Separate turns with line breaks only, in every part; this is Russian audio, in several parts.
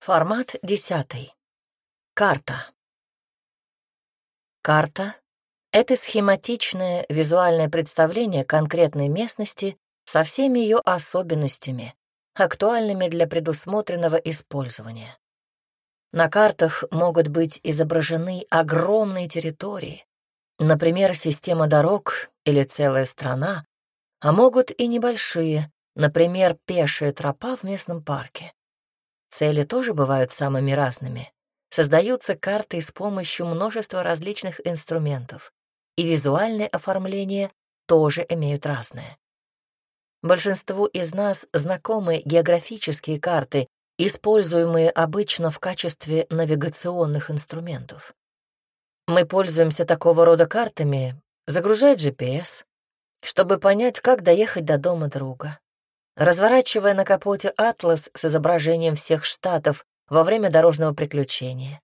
Формат десятый. Карта. Карта — это схематичное визуальное представление конкретной местности со всеми ее особенностями, актуальными для предусмотренного использования. На картах могут быть изображены огромные территории, например, система дорог или целая страна, а могут и небольшие, например, пешая тропа в местном парке. Цели тоже бывают самыми разными. Создаются карты с помощью множества различных инструментов, и визуальное оформление тоже имеют разное. Большинству из нас знакомы географические карты, используемые обычно в качестве навигационных инструментов. Мы пользуемся такого рода картами, загружая GPS, чтобы понять, как доехать до дома друга, разворачивая на капоте атлас с изображением всех штатов во время дорожного приключения,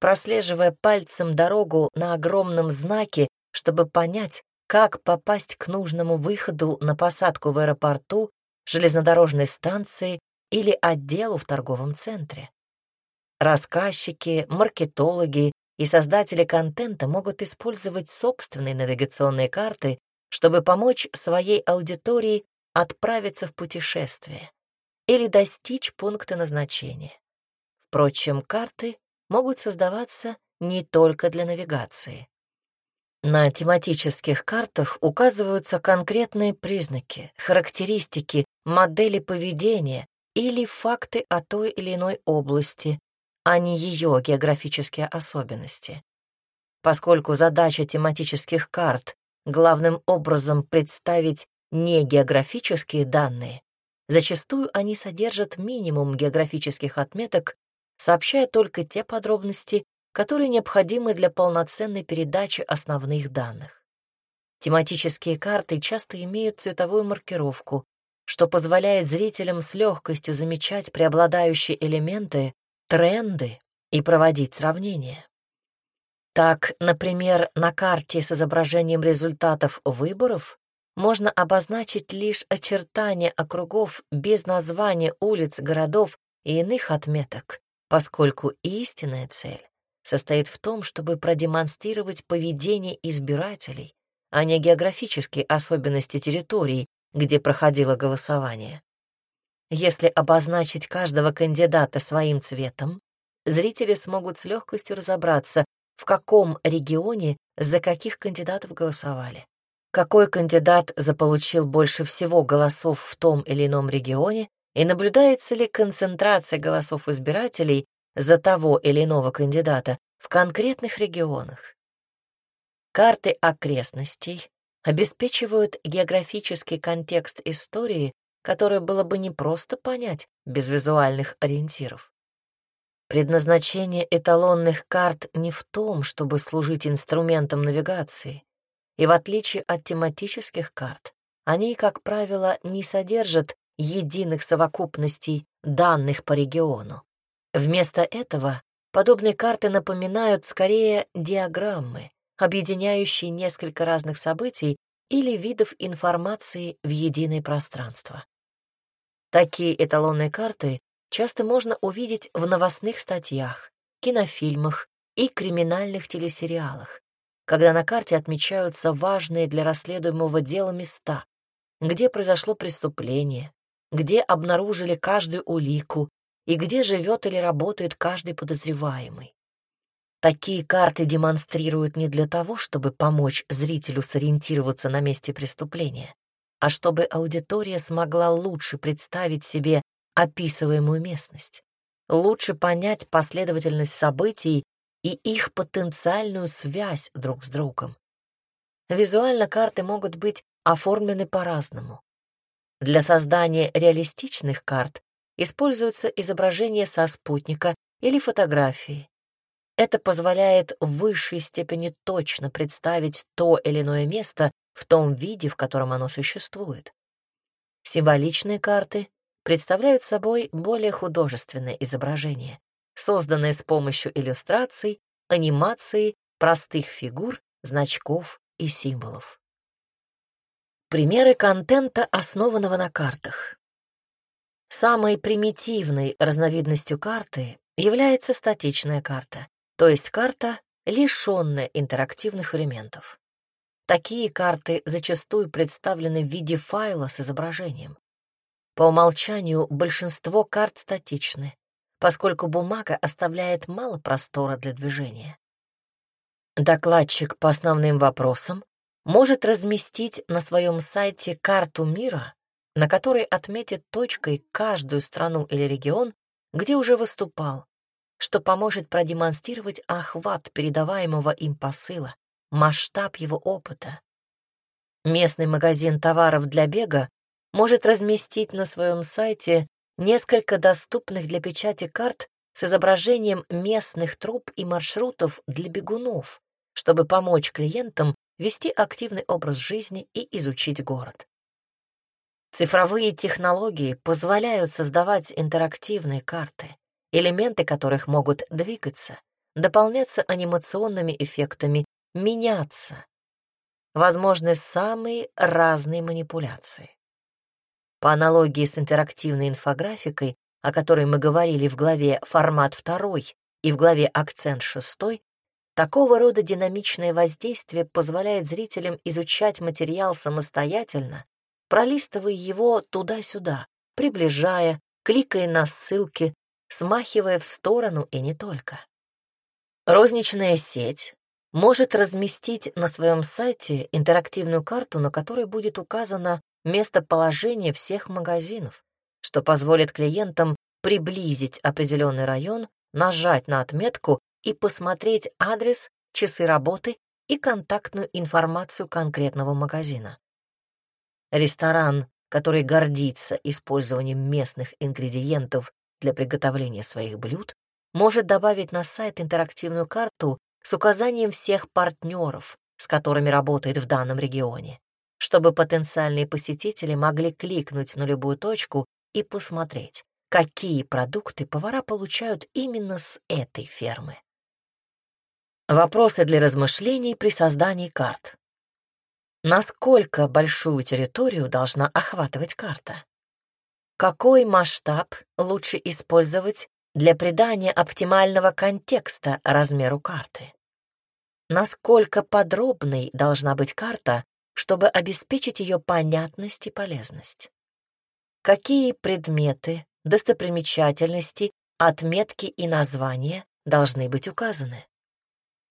прослеживая пальцем дорогу на огромном знаке, чтобы понять, как попасть к нужному выходу на посадку в аэропорту, железнодорожной станции или отделу в торговом центре. Рассказчики, маркетологи и создатели контента могут использовать собственные навигационные карты, чтобы помочь своей аудитории отправиться в путешествие или достичь пункта назначения. Впрочем, карты могут создаваться не только для навигации. На тематических картах указываются конкретные признаки, характеристики, модели поведения или факты о той или иной области, а не ее географические особенности. Поскольку задача тематических карт главным образом представить не географические данные, зачастую они содержат минимум географических отметок, сообщая только те подробности, которые необходимы для полноценной передачи основных данных. Тематические карты часто имеют цветовую маркировку, что позволяет зрителям с легкостью замечать преобладающие элементы, тренды и проводить сравнения. Так, например, на карте с изображением результатов выборов можно обозначить лишь очертания округов без названия улиц, городов и иных отметок, поскольку истинная цель состоит в том, чтобы продемонстрировать поведение избирателей, а не географические особенности территорий, где проходило голосование. Если обозначить каждого кандидата своим цветом, зрители смогут с легкостью разобраться, в каком регионе за каких кандидатов голосовали какой кандидат заполучил больше всего голосов в том или ином регионе и наблюдается ли концентрация голосов избирателей за того или иного кандидата в конкретных регионах. Карты окрестностей обеспечивают географический контекст истории, который было бы непросто понять без визуальных ориентиров. Предназначение эталонных карт не в том, чтобы служить инструментом навигации. И в отличие от тематических карт, они, как правило, не содержат единых совокупностей данных по региону. Вместо этого подобные карты напоминают скорее диаграммы, объединяющие несколько разных событий или видов информации в единое пространство. Такие эталонные карты часто можно увидеть в новостных статьях, кинофильмах и криминальных телесериалах, когда на карте отмечаются важные для расследуемого дела места, где произошло преступление, где обнаружили каждую улику и где живет или работает каждый подозреваемый. Такие карты демонстрируют не для того, чтобы помочь зрителю сориентироваться на месте преступления, а чтобы аудитория смогла лучше представить себе описываемую местность, лучше понять последовательность событий и их потенциальную связь друг с другом. Визуально карты могут быть оформлены по-разному. Для создания реалистичных карт используются изображения со спутника или фотографии. Это позволяет в высшей степени точно представить то или иное место в том виде, в котором оно существует. Символичные карты представляют собой более художественное изображение созданное с помощью иллюстраций, анимации, простых фигур, значков и символов. Примеры контента, основанного на картах. Самой примитивной разновидностью карты является статичная карта, то есть карта, лишенная интерактивных элементов. Такие карты зачастую представлены в виде файла с изображением. По умолчанию большинство карт статичны, поскольку бумага оставляет мало простора для движения. Докладчик по основным вопросам может разместить на своем сайте карту мира, на которой отметит точкой каждую страну или регион, где уже выступал, что поможет продемонстрировать охват передаваемого им посыла, масштаб его опыта. Местный магазин товаров для бега может разместить на своем сайте несколько доступных для печати карт с изображением местных троп и маршрутов для бегунов, чтобы помочь клиентам вести активный образ жизни и изучить город. Цифровые технологии позволяют создавать интерактивные карты, элементы которых могут двигаться, дополняться анимационными эффектами меняться. Возможны самые разные манипуляции. По аналогии с интерактивной инфографикой, о которой мы говорили в главе «Формат 2» и в главе «Акцент 6», такого рода динамичное воздействие позволяет зрителям изучать материал самостоятельно, пролистывая его туда-сюда, приближая, кликая на ссылки, смахивая в сторону и не только. Розничная сеть может разместить на своем сайте интерактивную карту, на которой будет указано местоположение всех магазинов, что позволит клиентам приблизить определенный район, нажать на отметку и посмотреть адрес, часы работы и контактную информацию конкретного магазина. Ресторан, который гордится использованием местных ингредиентов для приготовления своих блюд, может добавить на сайт интерактивную карту с указанием всех партнеров, с которыми работает в данном регионе, чтобы потенциальные посетители могли кликнуть на любую точку и посмотреть, какие продукты повара получают именно с этой фермы. Вопросы для размышлений при создании карт. Насколько большую территорию должна охватывать карта? Какой масштаб лучше использовать для придания оптимального контекста размеру карты. Насколько подробной должна быть карта, чтобы обеспечить ее понятность и полезность? Какие предметы, достопримечательности, отметки и названия должны быть указаны?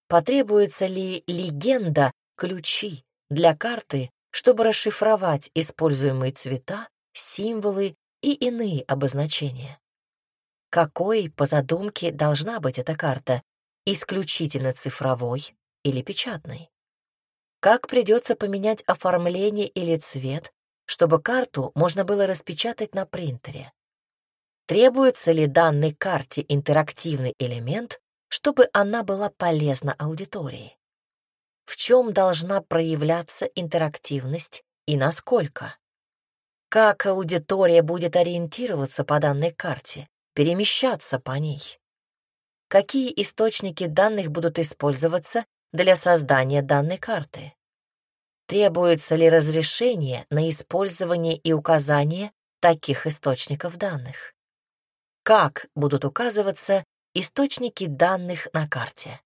Потребуется ли легенда, ключи для карты, чтобы расшифровать используемые цвета, символы и иные обозначения? какой, по задумке, должна быть эта карта, исключительно цифровой или печатной. Как придется поменять оформление или цвет, чтобы карту можно было распечатать на принтере. Требуется ли данной карте интерактивный элемент, чтобы она была полезна аудитории? В чем должна проявляться интерактивность и насколько? Как аудитория будет ориентироваться по данной карте? перемещаться по ней. Какие источники данных будут использоваться для создания данной карты? Требуется ли разрешение на использование и указание таких источников данных? Как будут указываться источники данных на карте?